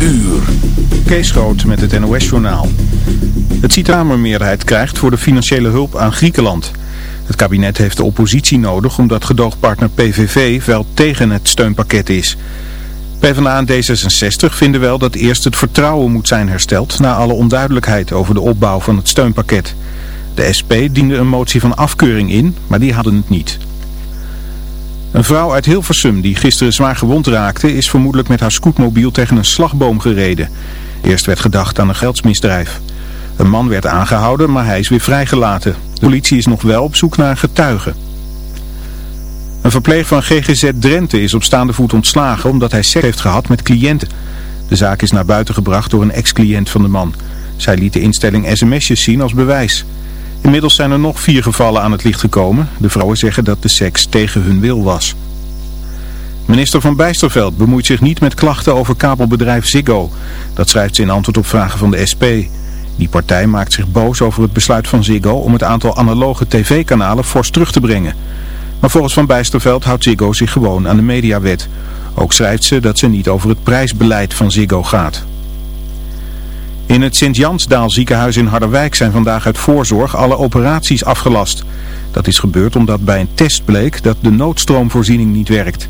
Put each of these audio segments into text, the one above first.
uur. Kees Groot met het NOS-journaal. Het Kamermeerderheid krijgt voor de financiële hulp aan Griekenland. Het kabinet heeft de oppositie nodig omdat gedoogpartner PVV wel tegen het steunpakket is. PvdA en D66 vinden wel dat eerst het vertrouwen moet zijn hersteld... na alle onduidelijkheid over de opbouw van het steunpakket. De SP diende een motie van afkeuring in, maar die hadden het niet. Een vrouw uit Hilversum die gisteren zwaar gewond raakte is vermoedelijk met haar scootmobiel tegen een slagboom gereden. Eerst werd gedacht aan een geldsmisdrijf. Een man werd aangehouden, maar hij is weer vrijgelaten. De politie is nog wel op zoek naar een getuige. Een verpleeg van GGZ Drenthe is op staande voet ontslagen omdat hij seks heeft gehad met cliënten. De zaak is naar buiten gebracht door een ex-cliënt van de man. Zij liet de instelling sms'jes zien als bewijs. Inmiddels zijn er nog vier gevallen aan het licht gekomen. De vrouwen zeggen dat de seks tegen hun wil was. Minister van Bijsterveld bemoeit zich niet met klachten over kabelbedrijf Ziggo. Dat schrijft ze in antwoord op vragen van de SP. Die partij maakt zich boos over het besluit van Ziggo om het aantal analoge tv-kanalen fors terug te brengen. Maar volgens Van Bijsterveld houdt Ziggo zich gewoon aan de mediawet. Ook schrijft ze dat ze niet over het prijsbeleid van Ziggo gaat. In het Sint-Jansdaal ziekenhuis in Harderwijk zijn vandaag uit voorzorg alle operaties afgelast. Dat is gebeurd omdat bij een test bleek dat de noodstroomvoorziening niet werkt.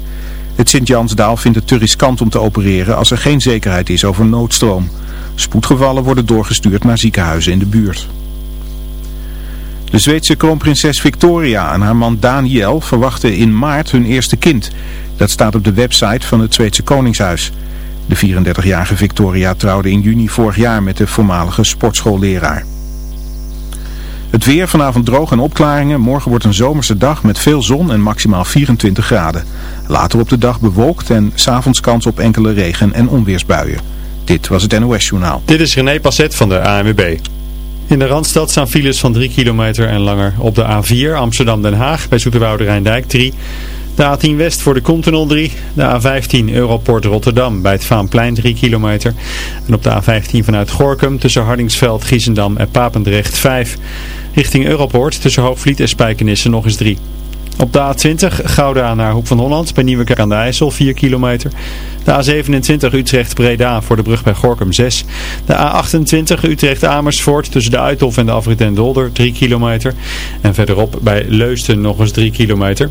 Het Sint-Jansdaal vindt het te riskant om te opereren als er geen zekerheid is over noodstroom. Spoedgevallen worden doorgestuurd naar ziekenhuizen in de buurt. De Zweedse kroonprinses Victoria en haar man Daniel verwachten in maart hun eerste kind. Dat staat op de website van het Zweedse Koningshuis. De 34-jarige Victoria trouwde in juni vorig jaar met de voormalige sportschoolleraar. Het weer vanavond droog en opklaringen. Morgen wordt een zomerse dag met veel zon en maximaal 24 graden. Later op de dag bewolkt en s'avonds kans op enkele regen- en onweersbuien. Dit was het NOS Journaal. Dit is René Passet van de ANWB. In de Randstad staan files van 3 kilometer en langer op de A4 Amsterdam-Den Haag bij Zoeterwoude Rijndijk 3... De A10 West voor de Continental 3. De A15 Europort Rotterdam bij het Vaanplein 3 kilometer. En op de A15 vanuit Gorkum tussen Hardingsveld, Giesendam en Papendrecht 5. Richting Europort tussen Hoogvliet en Spijkenisse nog eens 3. Op de A20 Gouda naar Hoek van Holland bij Nieuwekerk aan de IJssel 4 kilometer. De A27 Utrecht-Breda voor de brug bij Gorkum 6. De A28 Utrecht-Amersfoort tussen de Uithof en de afrit en Dolder 3 kilometer. En verderop bij Leusden nog eens 3 kilometer.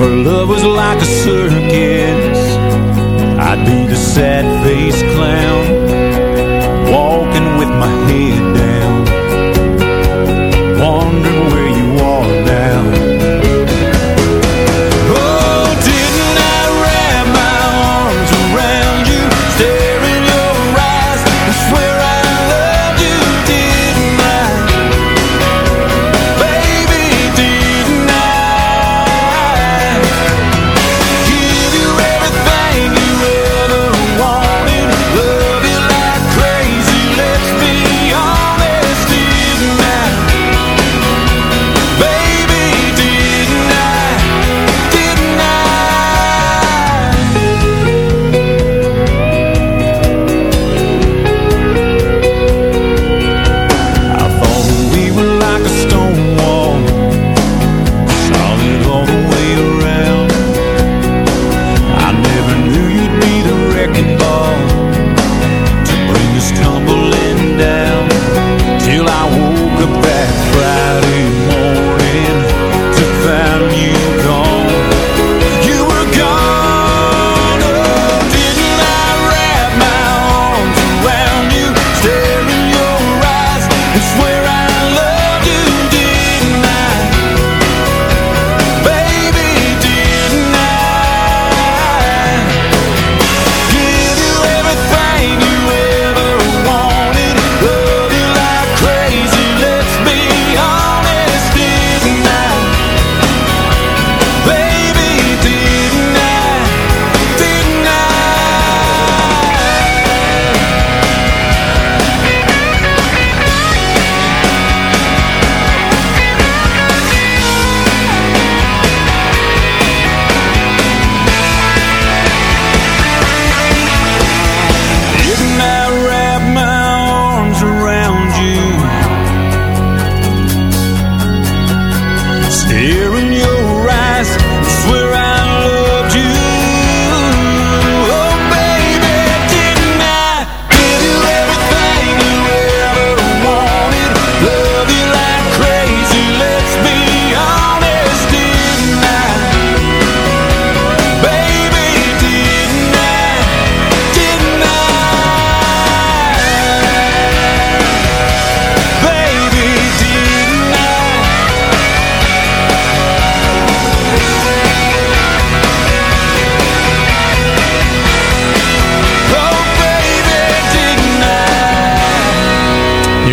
If our love was like a circus, I'd be the sad-faced clown,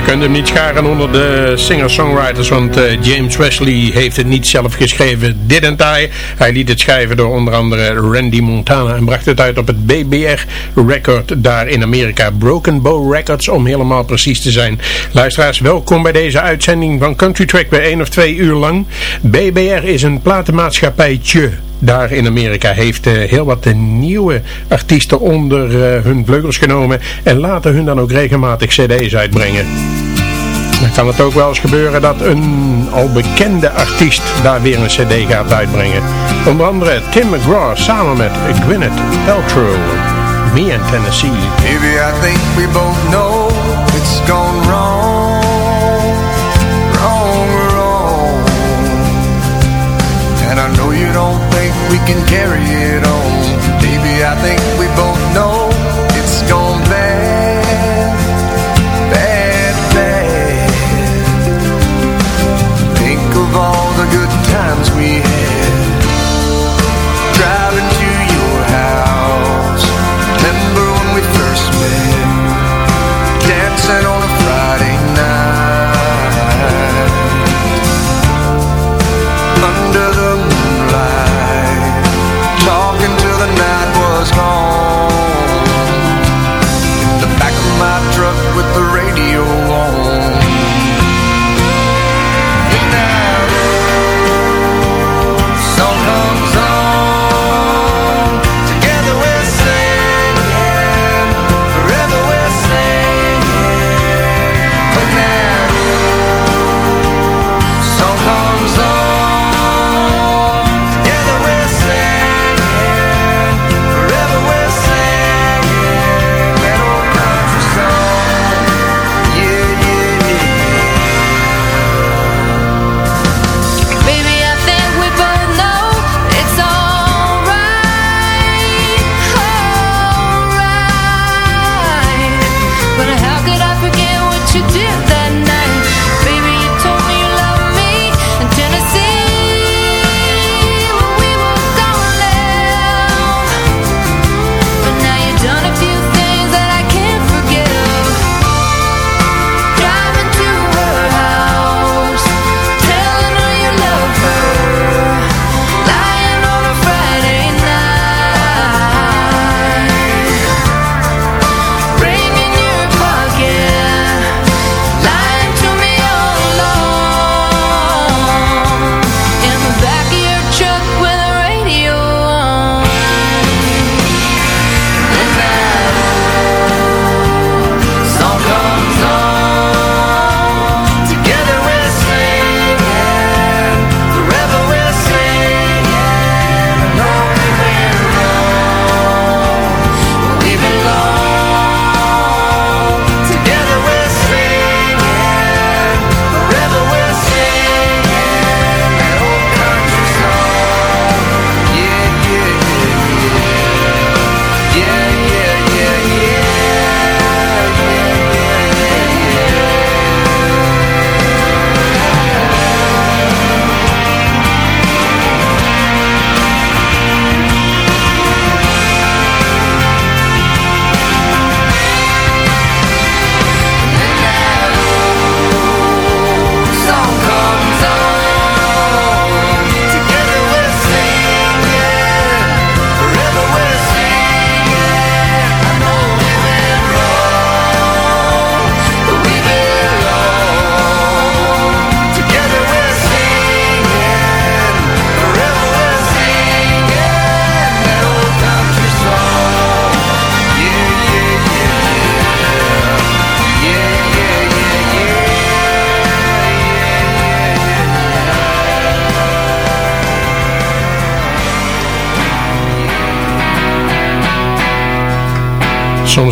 kunt hem niet scharen onder de singer-songwriters, want uh, James Wesley heeft het niet zelf geschreven, didn't I? Hij liet het schrijven door onder andere Randy Montana en bracht het uit op het BBR record daar in Amerika. Broken Bow Records om helemaal precies te zijn. Luisteraars, welkom bij deze uitzending van Country Track bij 1 of 2 uur lang. BBR is een platenmaatschappijtje daar in Amerika heeft uh, heel wat nieuwe artiesten onder uh, hun vleugels genomen en laten hun dan ook regelmatig cd's uitbrengen. Dan kan het ook wel eens gebeuren dat een al bekende artiest daar weer een cd gaat uitbrengen. Onder andere Tim McGraw samen met Gwyneth Paltrow, Me and Tennessee. Maybe I think we both know it's gone wrong, can carry it on. Maybe I think we both know it's gone bad, bad, bad. Think of all the good times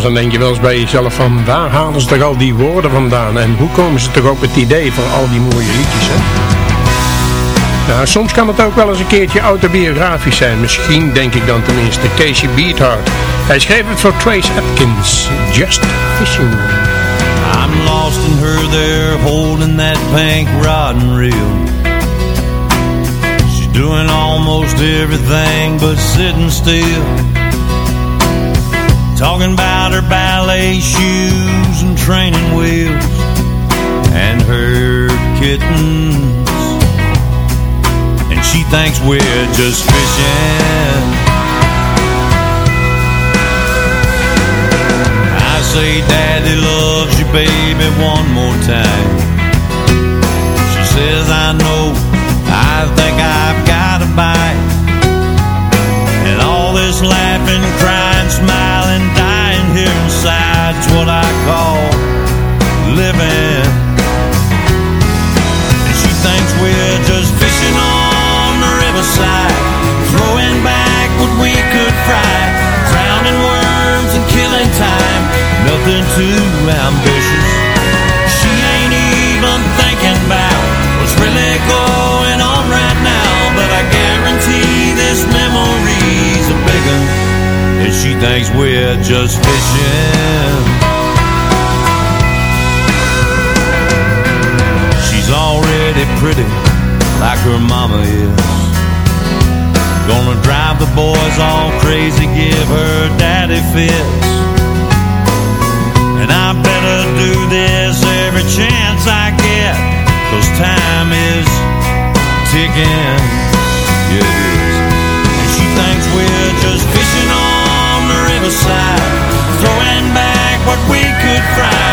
dan denk je wel eens bij jezelf van waar halen ze toch al die woorden vandaan en hoe komen ze toch op het idee van al die mooie liedjes hè? Soms kan het ook wel eens een keertje autobiografisch zijn. Misschien denk ik dan tenminste Casey Beathard. Hij schreef het voor Trace Atkins. Just Fishing. I'm lost in her there holding that pink rod and reel. She's doing almost everything but sitting still. Talking about her ballet shoes and training wheels. and her kittens. And she thinks we're just fishing. I say, Daddy loves you, baby, one more time. She says, I know, I think I've got a bite. And all this laughing, crying, inside's what I call living. And she thinks we're just fishing on the riverside, throwing back what we could fry, drowning worms and killing time. Nothing too ambitious. She ain't even thinking about what's really going on right now. But I guarantee this memory's a big one, and she thinks we're just fishing. Her mama is. Gonna drive the boys all crazy, give her daddy fits. And I better do this every chance I get, cause time is ticking. Yeah, it is. And she thinks we're just fishing on the riverside, throwing back what we could fry,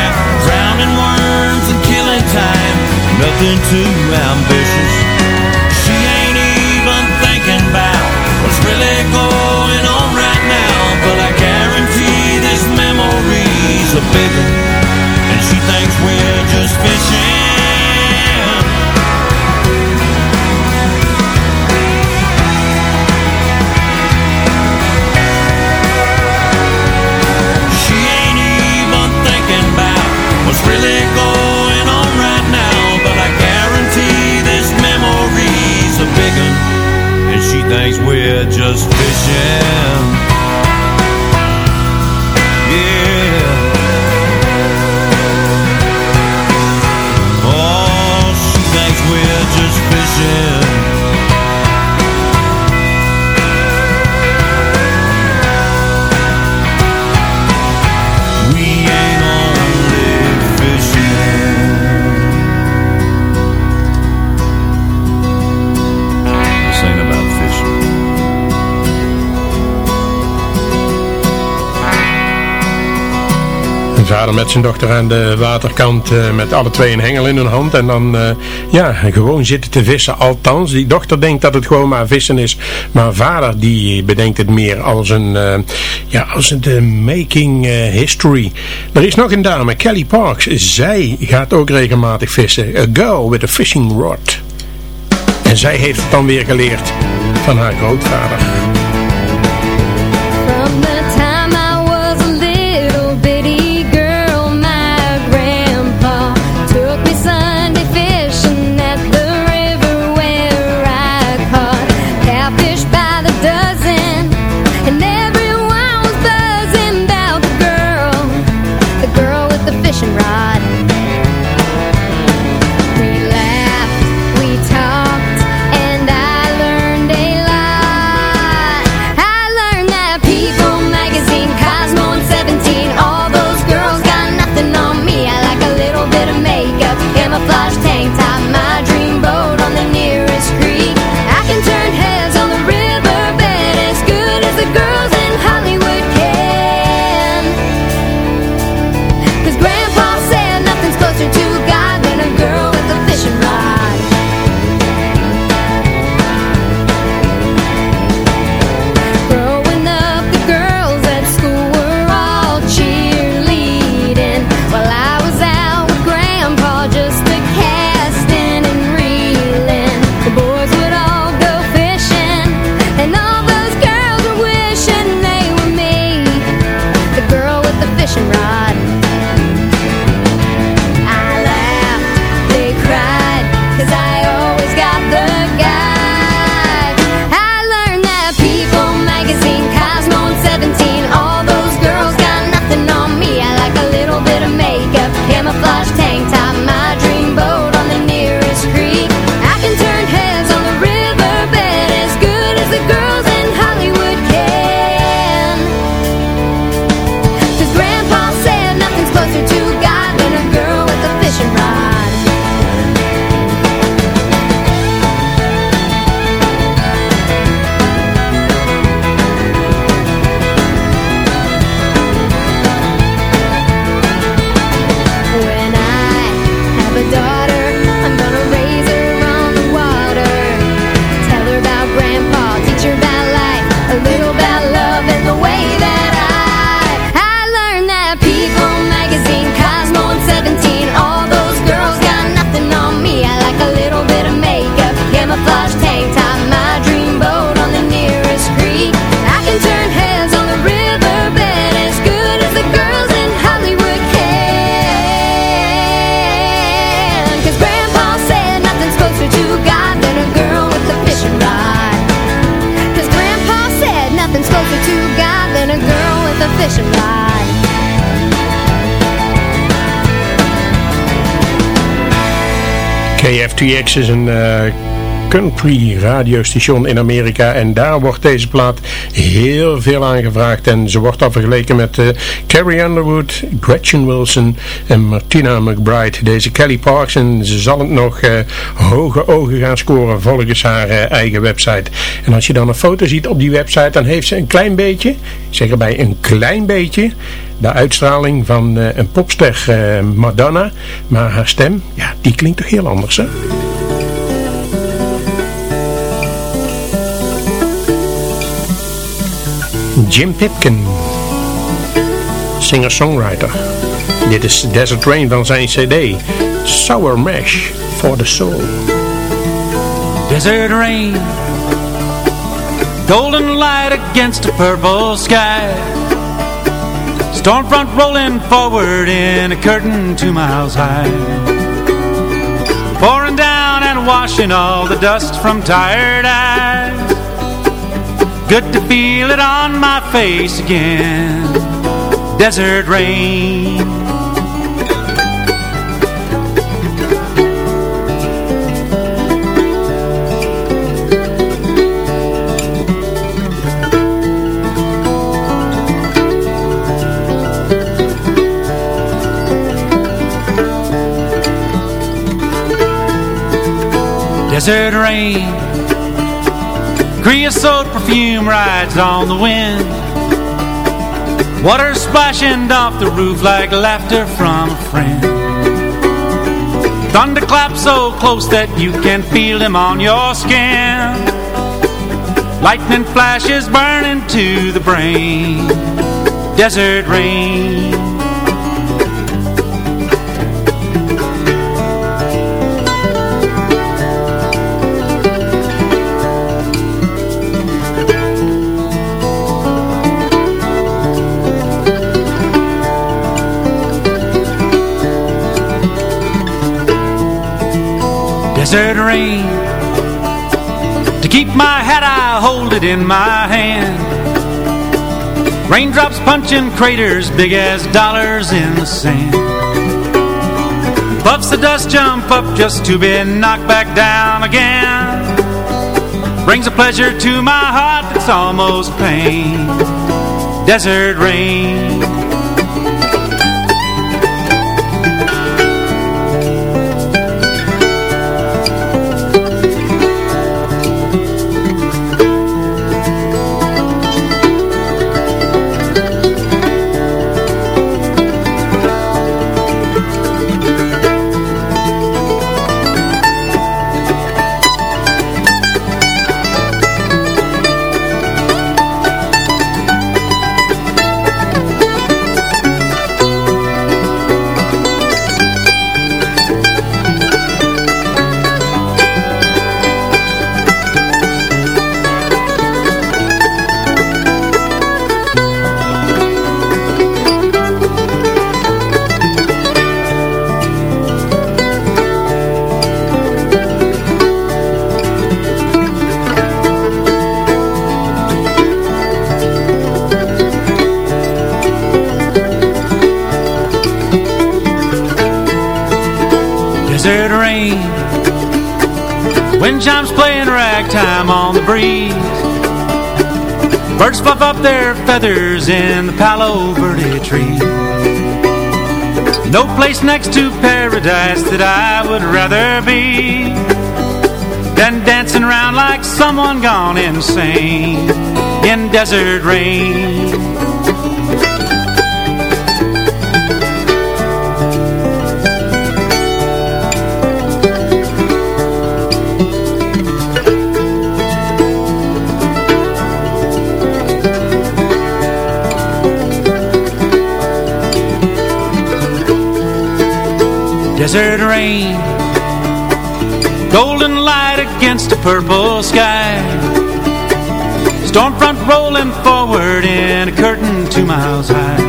drowning worms and killing time. Nothing too ambitious. Thinks we're just fishing. Vader met zijn dochter aan de waterkant eh, met alle twee een hengel in hun hand. En dan eh, ja, gewoon zitten te vissen. Althans, die dochter denkt dat het gewoon maar vissen is. Maar vader die bedenkt het meer als een, eh, ja, als een making history. Er is nog een dame, Kelly Parks. Zij gaat ook regelmatig vissen. A girl with a fishing rod. En zij heeft het dan weer geleerd van haar grootvader. KFTX is een eh, country radiostation in Amerika en daar wordt deze plaat heel veel aangevraagd en ze wordt al vergeleken met eh, Carrie Underwood, Gretchen Wilson en Martina McBride. Deze Kelly Parks en ze zal het nog eh, hoge ogen gaan scoren volgens haar eigen website. En als je dan een foto ziet op die website dan heeft ze een klein beetje, zeg erbij een klein beetje, de uitstraling van eh, een popster eh, Madonna, maar haar stem, ja, die klinkt toch heel anders hè? Jim Pitkin, singer-songwriter. Dit is Desert Rain van zijn cd, Sour Mash for the Soul. Desert rain, golden light against a purple sky. Stormfront rolling forward in a curtain two miles high. Pouring down and washing all the dust from tired eyes. Good to feel it on my face again. Desert rain. Desert rain. Creosote perfume rides on the wind. Water splashing off the roof like laughter from a friend. Thunderclap so close that you can feel them on your skin. Lightning flashes burning to the brain. Desert rain desert rain To keep my hat I hold it in my hand. Raindrops punching craters big as dollars in the sand. Puffs of dust jump up just to be knocked back down again. Brings a pleasure to my heart that's almost pain. Desert rain Wind chimes playing ragtime on the breeze Birds fluff up their feathers in the Palo Verde tree. No place next to paradise that I would rather be Than dancing around like someone gone insane In desert rain desert rain. Golden light against a purple sky. Stormfront rolling forward in a curtain two miles high.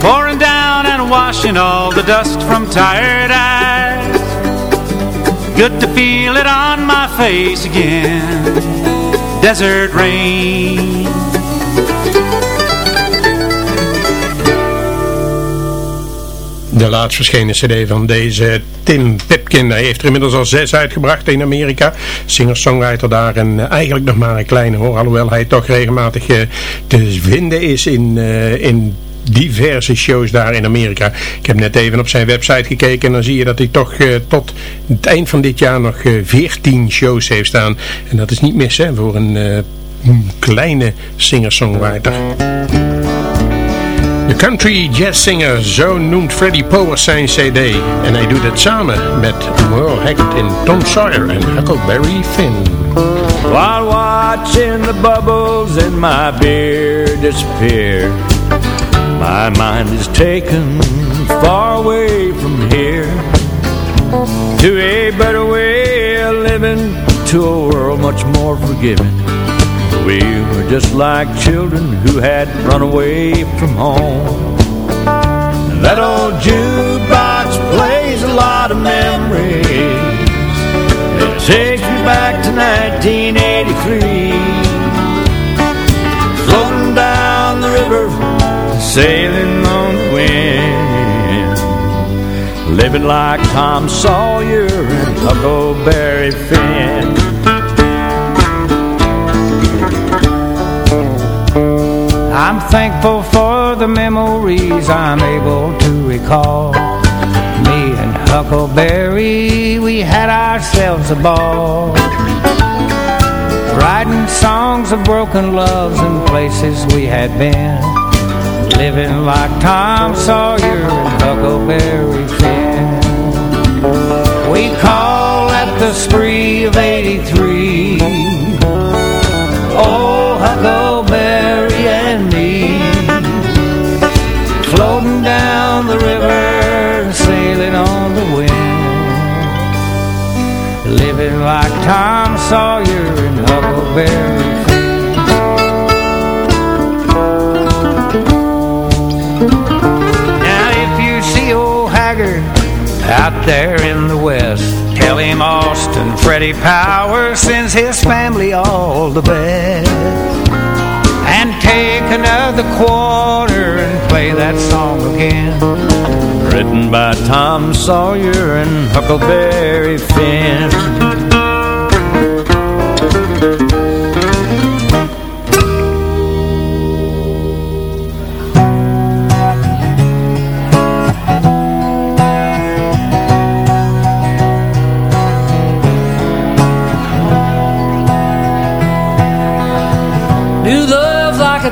Pouring down and washing all the dust from tired eyes. Good to feel it on my face again. Desert rain De laatst verschenen cd van deze Tim Pipkin. Hij heeft er inmiddels al zes uitgebracht in Amerika. Singer-songwriter daar en eh, eigenlijk nog maar een kleine hoor. Alhoewel hij toch regelmatig eh, te vinden is in, eh, in diverse shows daar in Amerika. Ik heb net even op zijn website gekeken en dan zie je dat hij toch tot het eind van dit jaar nog eh, 14 shows heeft staan. En dat is niet mis hè, voor een een kleine singer-songwriter. De country jazz singer, zo noemt Freddie Powers zijn cd. En hij doet het samen met Merle Haggard in Tom Sawyer en Huckleberry Finn. While watching the bubbles in my beer disappear My mind is taken far away from here To a better way of living To a world much more forgiving We were just like children who had run away from home. That old jukebox plays a lot of memories. It takes me back to 1983 Floating down the river Sailing on the wind. Living like Tom Sawyer and Huckleberry Finn I'm thankful for the memories I'm able to recall. Me and Huckleberry, we had ourselves a ball. Writing songs of broken loves and places we had been. Living like Tom Sawyer and Huckleberry Finn. We call at the spree of 83 river Sailing on the wind. Living like Tom Sawyer and Huckleberry Now if you see old Haggard out there in the west Tell him Austin Freddie Powers sends his family all the best take another quarter and play that song again. Written by Tom Sawyer and Huckleberry Finn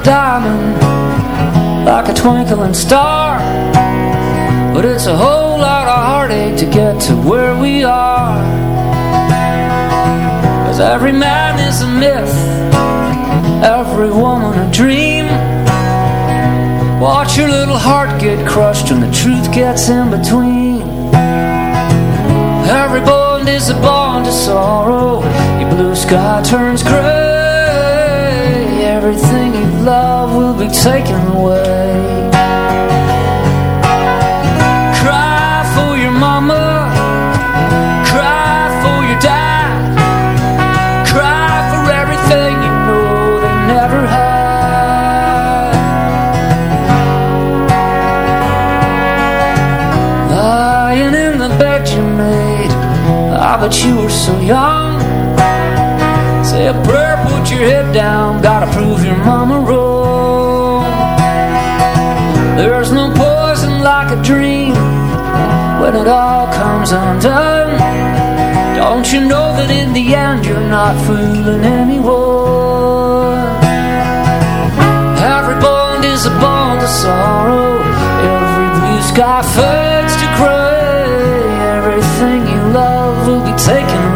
diamond, like a twinkling star. But it's a whole lot of heartache to get to where we are. Cause every man is a myth, every woman a dream. Watch your little heart get crushed when the truth gets in between. Every bond is a bond of sorrow. Your blue sky turns gray. Everything you love will be taken away. Cry for your mama. Cry for your dad. Cry for everything you know they never had. Lying in the bed you made. Ah, but you were so young. Say a prayer, put your head down. When it all comes undone. Don't you know that in the end you're not fooling anyone? Every bond is a bond of sorrow. Every blue sky fades to gray. Everything you love will be taken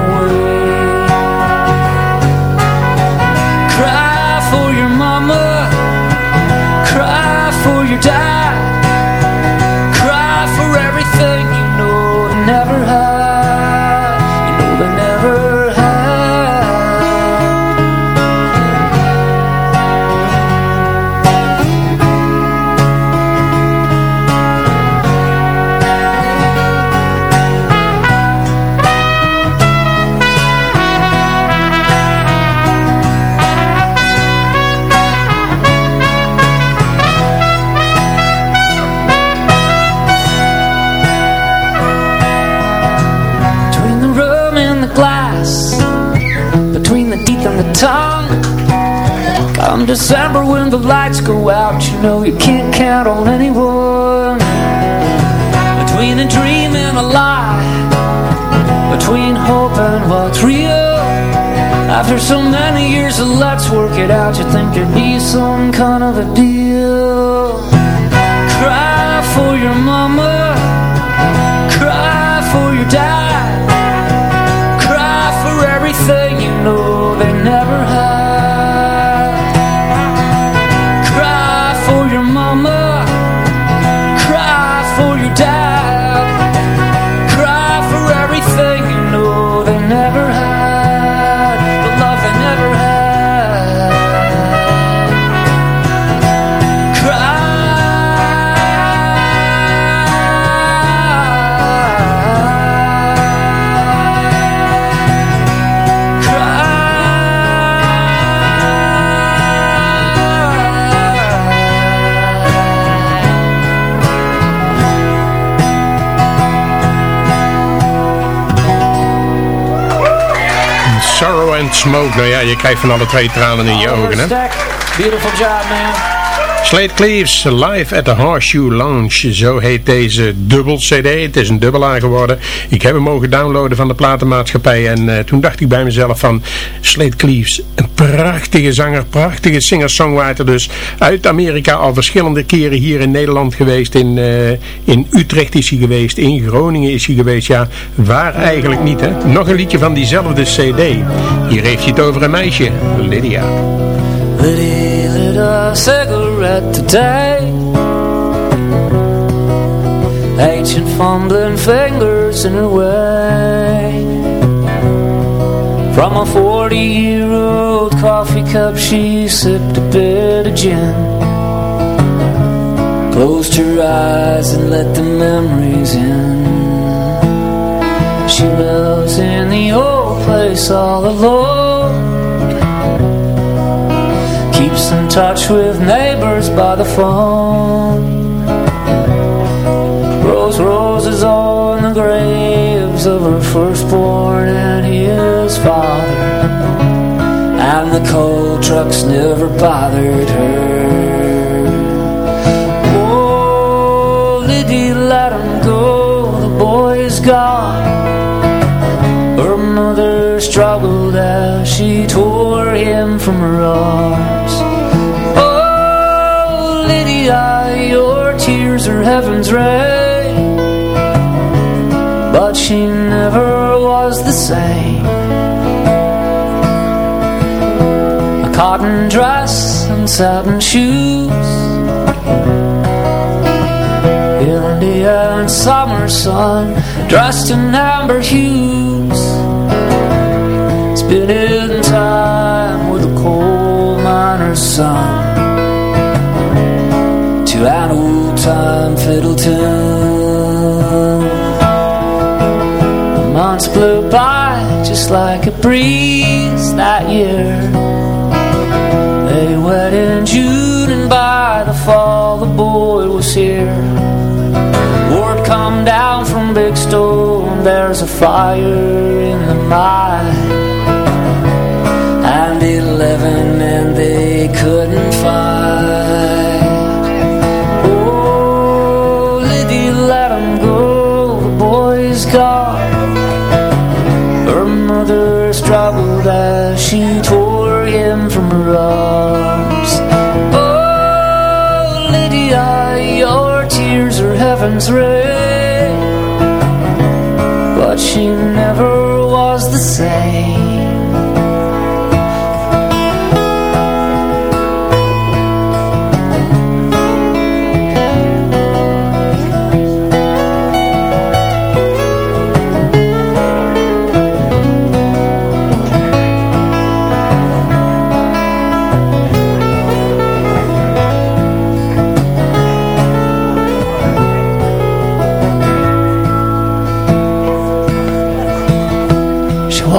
the lights go out, you know you can't count on anyone. Between a dream and a lie, between hope and what's real. After so many years of let's work it out, you think there'd be some kind of a deal. Smoke. Nou ja, je krijgt van alle twee tranen in je ogen, hè? Stack. Beautiful job, man. Slate Cleaves Live at the Horseshoe Lounge. Zo heet deze dubbel cd. Het is een dubbelaar geworden. Ik heb hem mogen downloaden van de platenmaatschappij. En eh, toen dacht ik bij mezelf van... Slate Cleaves, een prachtige zanger. Prachtige singer-songwriter dus. Uit Amerika al verschillende keren hier in Nederland geweest. In, eh, in Utrecht is hij geweest. In Groningen is hij geweest. Ja, waar eigenlijk niet hè. Nog een liedje van diezelfde cd. Hier heeft hij het over een meisje. Lydia. Liddy lit a cigarette today Ancient fumbling fingers in her way. From a 40-year-old coffee cup she sipped a bit of gin. Closed her eyes and let the memories in. She lives in the old place all alone Keeps in touch with neighbors by the phone. Grows roses on the graves of her firstborn and his father. And the coal trucks never bothered her. Oh, Liddy, let him go, the boy is gone. Her mother struggled as she tore him from her arms Lydia, your tears are heaven's rain But she never was the same. A cotton dress and satin shoes. Indian summer sun Dressed in amber hues. Spending time with a coal miner's son To an old-time fiddle tune The months blew by just like a breeze that year. They wed in June and by the fall the boy was here. Word come down from Big Stone There's a fire in the mine And eleven men they couldn't find boy's Her mother struggled as she tore him from her arms. Oh, Lydia, your tears are heaven's rain But she never was the same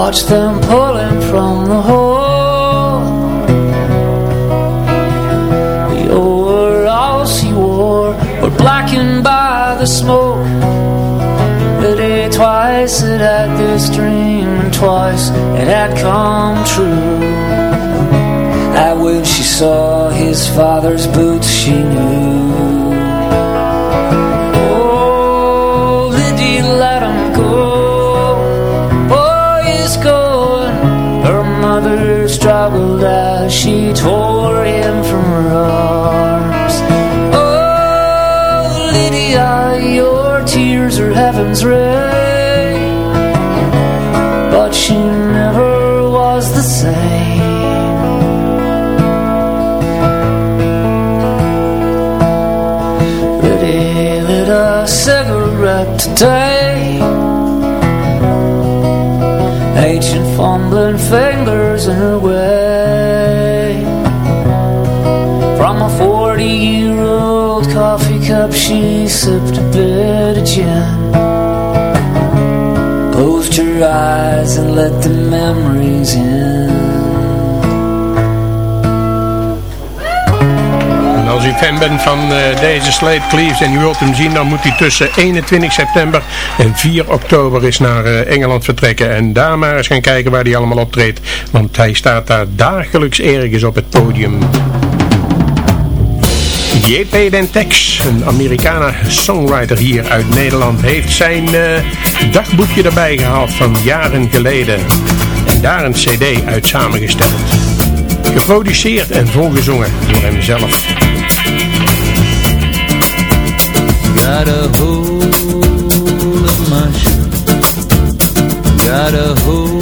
She watched them pulling from the hole The overalls he wore Were blackened by the smoke The day twice it had this dream And twice it had come true when she saw his father's boots, she knew. Heaven's rain. But she never was the same. Lydia lit a cigarette today. Ancient fumbling fingers in her way. From a 40 year old coffee she sipped a bit of eyes and let the memories in. Als u fan bent van eh, deze Slade Cleaves en u wilt hem zien, dan moet hij tussen 21 september en 4 oktober eens naar eh, Engeland vertrekken. En daar maar eens gaan kijken waar hij allemaal optreedt. Want hij staat daar dagelijks ergens op het podium. J.P. Dentex, een Amerikaner songwriter hier uit Nederland, heeft zijn eh, dagboekje erbij gehaald van jaren geleden. En daar een cd uit samengesteld. Geproduceerd en volgezongen door hemzelf. Got a hold of. Got a hold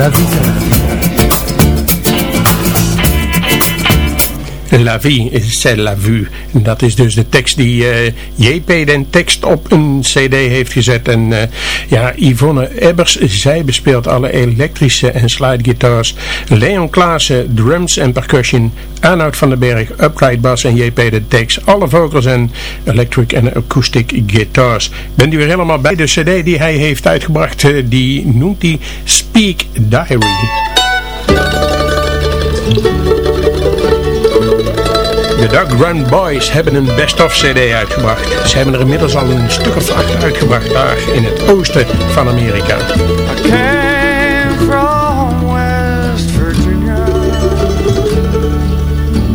La vie c'est la vie. La vie, c'est la vue. Dat is dus de tekst die eh, JP den tekst op een cd heeft gezet. En eh, ja, Yvonne Ebbers, zij bespeelt alle elektrische en slide-guitars. Leon Klaassen, drums en percussion. Arnoud van den Berg, upright bass en JP den tekst. Alle vocals en electric en acoustic guitars. Bent u weer helemaal bij de cd die hij heeft uitgebracht. eh, die noemt hij Speak Diary. De Doug Run Boys hebben een best-of cd uitgebracht. Ze hebben er inmiddels al een stuk of acht uitgebracht daar in het oosten van Amerika. came from West Virginia.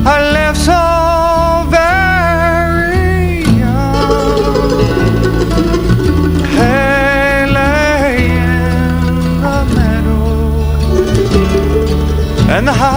I very lay and the house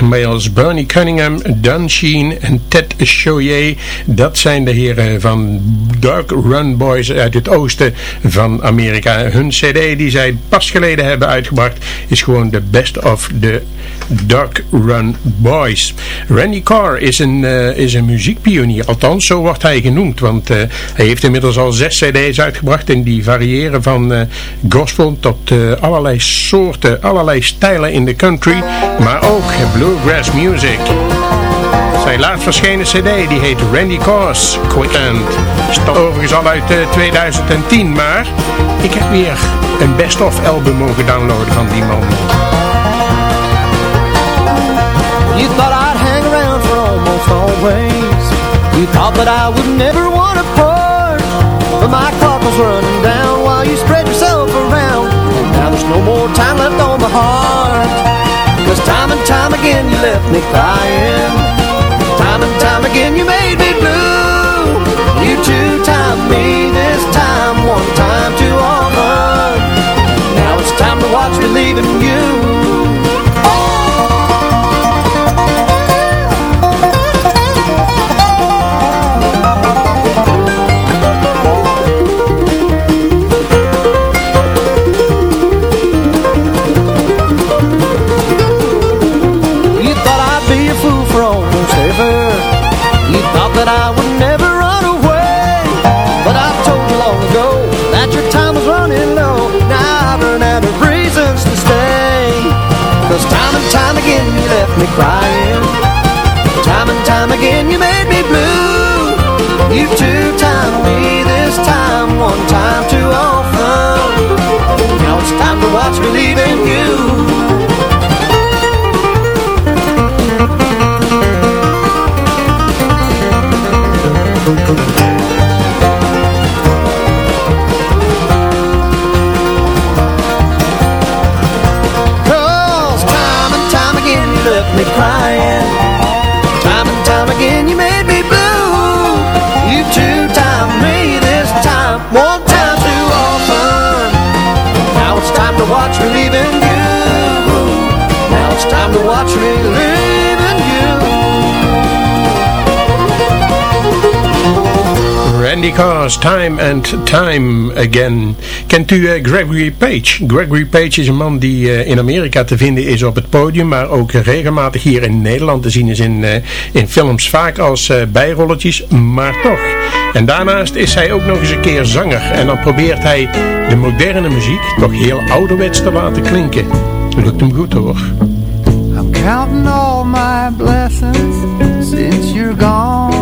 Rick Mayles, Bernie Cunningham, Dan Sheen en Ted Choyer. Dat zijn de heren van Dark Run Boys uit het oosten van Amerika. Hun cd die zij pas geleden hebben uitgebracht is gewoon de best of the Dark Run Boys. Randy Carr is een, eh, is een muziekpionier, althans zo wordt hij genoemd. Want eh, hij heeft inmiddels al zes cd's uitgebracht en die variëren van eh, gospel tot allerlei soorten, allerlei stijlen in de country, maar ook bluegrass music. Zijn laatst verschenen cd die heet Randy Carr's Quick End. Stamt overigens al uit eh, 2010, maar ik heb weer een best-of album mogen downloaden van die man. You thought I'd hang around for almost always. You thought that I would never want to part. But my clock was running down while you spread yourself around. And now there's no more time left on the heart. Cause time and time again you left me crying. Time and time again you made me blue. You two-timed me this time, one time too often. Now it's time to watch me crying. Time and time again you made me blue. You two-timed me this time, one time too often. Randy Carr's Time and Time Again. Kent u eh, Gregory Page? Gregory Page is een man die eh, in Amerika te vinden is op het podium, maar ook regelmatig hier in Nederland te zien is in, eh, in films. Vaak als bijrolletjes, maar toch. En daarnaast is hij ook nog eens een keer zanger. En dan probeert hij de moderne muziek toch heel ouderwets te laten klinken. Lukt hem goed hoor. I'm counting all my blessings since you're gone.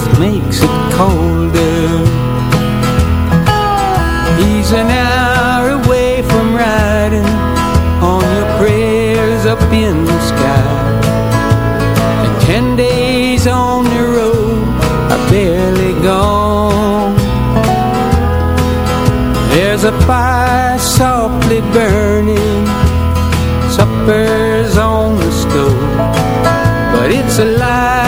just makes it colder. He's an hour away from riding On your prayers up in the sky. And ten days on the road are barely gone. There's a fire softly burning Supper's on the stove. But it's a lie.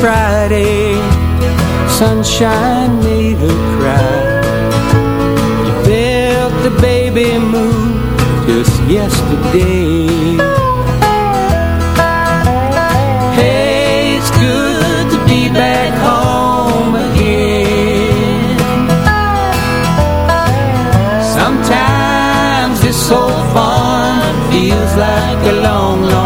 Friday. Sunshine made her cry. You built the baby move Just yesterday. Hey, it's good to be back home again. Sometimes this old farm feels like a long, long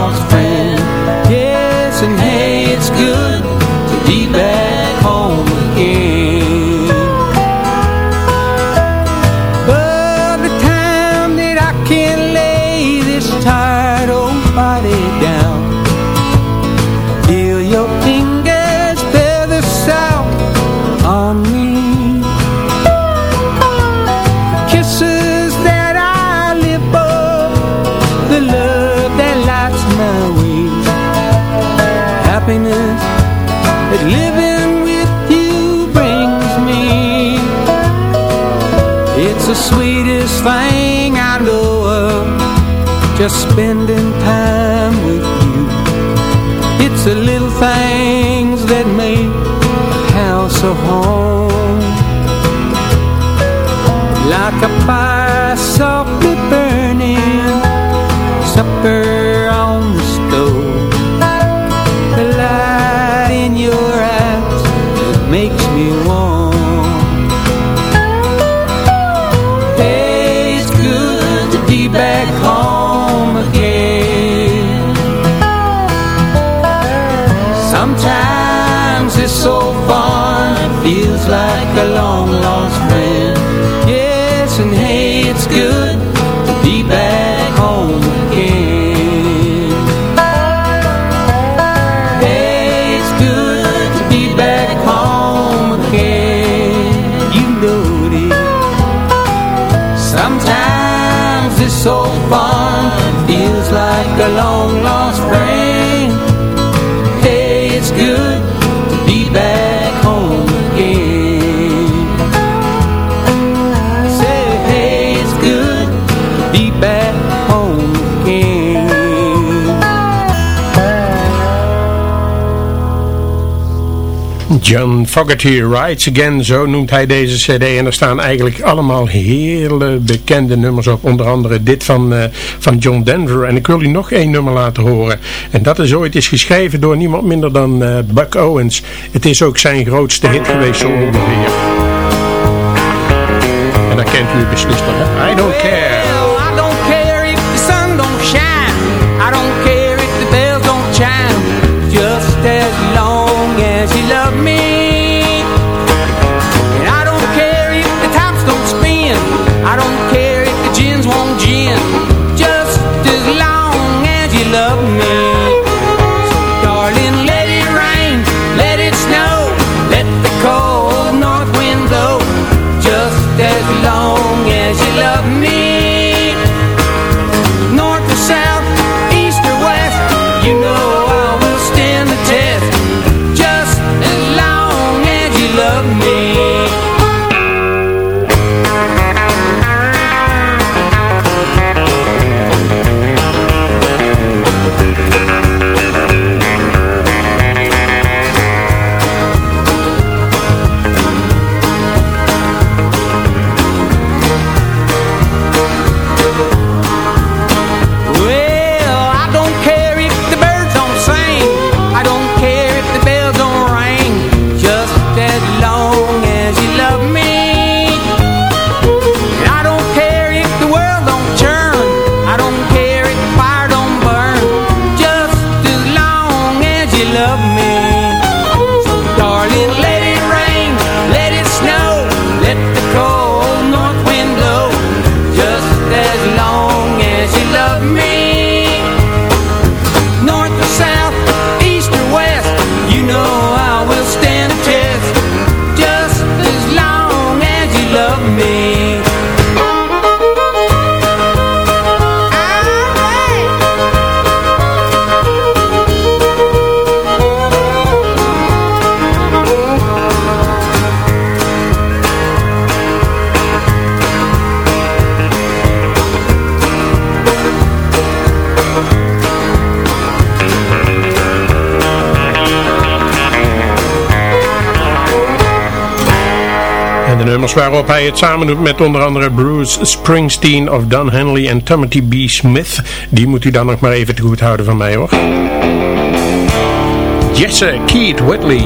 just spend John Fogerty Rides Again, zo noemt hij deze cd. En er staan eigenlijk allemaal hele bekende nummers op. Onder andere dit van, eh, van John Denver. En ik wil u nog één nummer laten horen. En dat is ooit is geschreven door niemand minder dan eh, Buck Owens. Het is ook zijn grootste hit geweest zo ongeveer. En dat kent u beslist dan, I Don't Care. Nummers waarop hij het samen doet met onder andere Bruce Springsteen of Don Henley en Timothy B. Smith. Die moet u dan nog maar even te goed houden van mij hoor. Jesse Keith Whitley.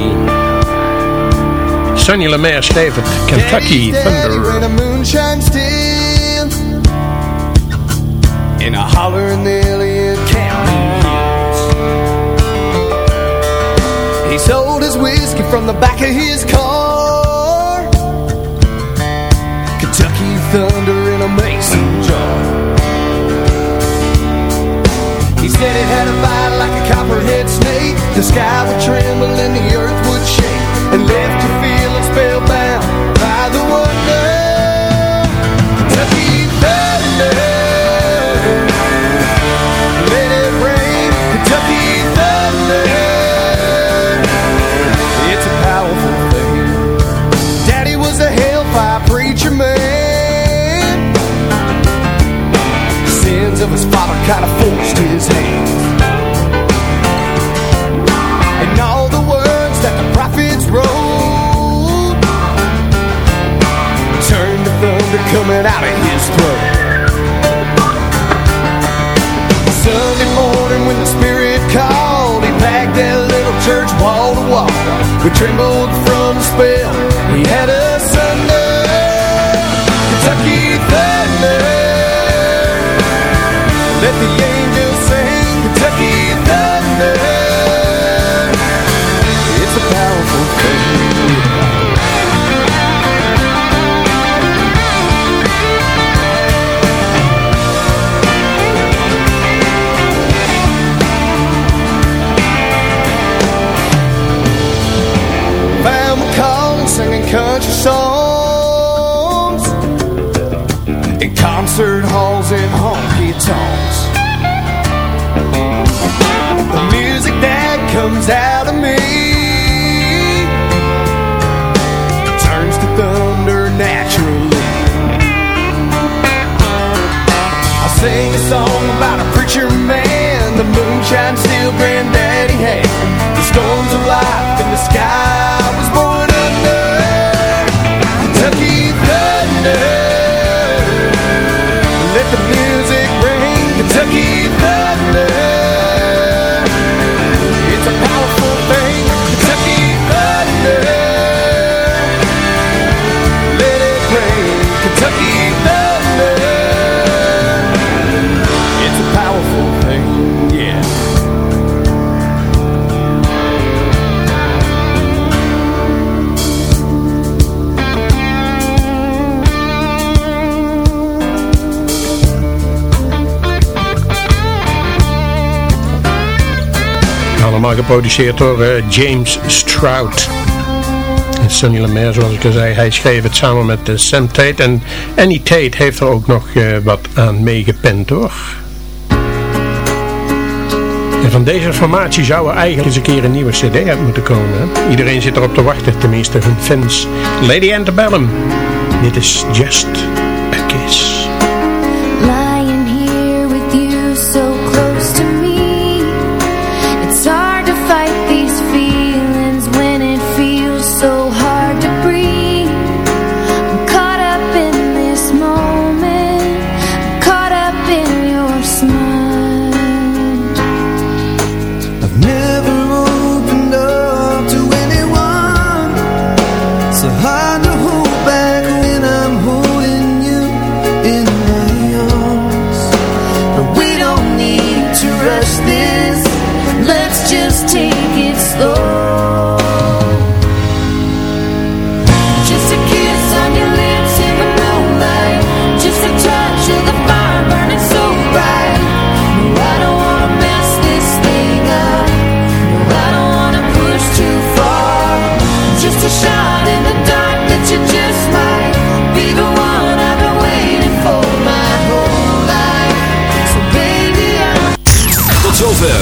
Sonny Lemaire schreef het. Kentucky Thunder. In a holler in the Elliott County He sold his whiskey from the back of his car Thunder in a mason jar He said it had a bite like a copperhead snake. The sky would tremble and the earth would shake. And left you feeling spellbound by the wonder. Kentucky father kind of forced his hand And all the words that the prophets wrote Turned to thunder coming out of his throat. Sunday morning when the Spirit called He packed that little church wall to wall We trembled moonshine still granddaddy had The storms of life in the sky Allemaal geproduceerd door eh, James Stroud. En Sonny Lemaire, zoals ik al zei, hij schreef het samen met eh, Sam Tate. En Annie Tate heeft er ook nog eh, wat aan meegepend hoor. En van deze formatie zou er eigenlijk eens een keer een nieuwe cd uit moeten komen. Iedereen zit erop te wachten, tenminste hun fans. Lady Antebellum, dit is Just a Kiss.